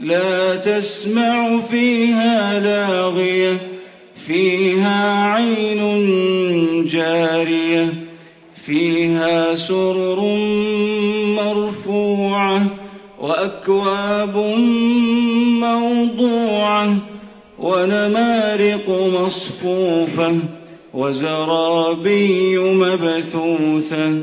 لا تسمع فيها لاغية فيها عين جارية فيها سرر مرفوعة وأكواب موضوعة ونمارق مصفوفة وزرابي مبثوثة.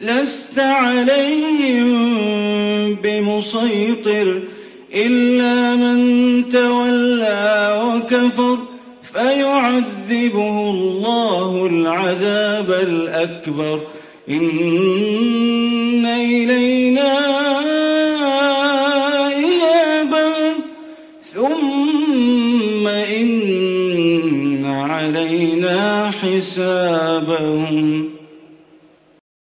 لست عليهم بمسيطر إلا من تولى وكفر فيعذبه الله العذاب الأكبر. إن إلينا إيابا. ثم إن علينا حسابهم.